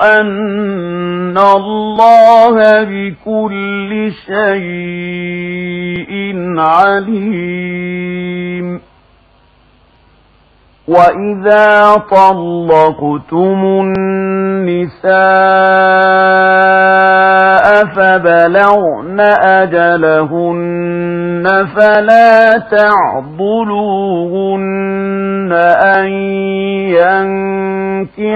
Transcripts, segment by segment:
أن الله بكل شيء عليم. وَإِذَا طَلَّقْتُمُ النِّسَاءَ فَبَلَغْنَ أَجَلَهُنَّ فَلَا تَعْضُلُوهُنَّ.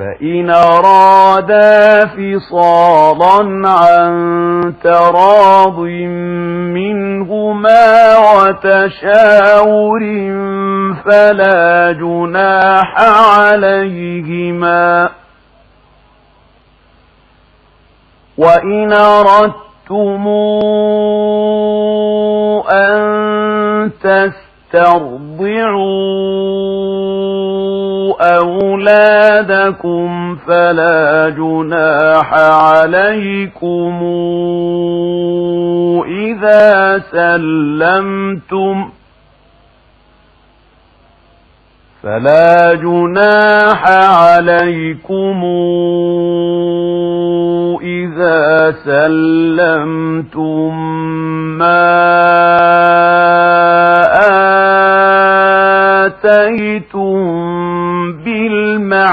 فإن أرادا فصالا عن تراض منهما وتشاور فلا جناح عليهما. وإن أردتم أن تسترضعوا أولادكم فلا جناح عليكم إذا سلمتم. فلا جناح عليكم إذا سلمتم. ما آتيتم بالمعروف.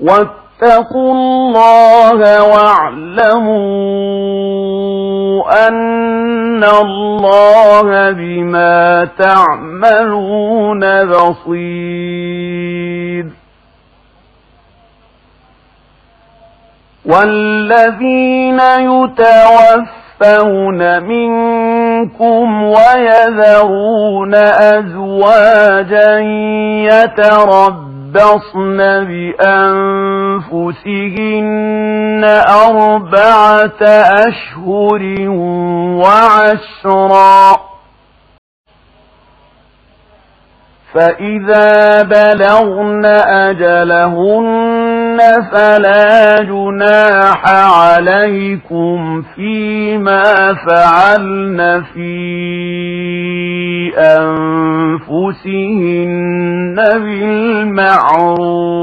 واتقوا الله واعلموا أن الله بما تعملون بصير. والذين يتوفون منكم ويذرون أزواجا يتربصن بأنفسهن أربعة أشهر وعشرا. فإذا بلغن أجلهن فلا جناح عليكم فيما فعلن في أنفسهن بالمعروف.